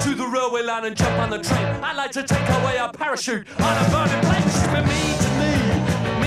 to the railway line and jump on the train. I like to take away a parachute on a burning plane. She's me, to me.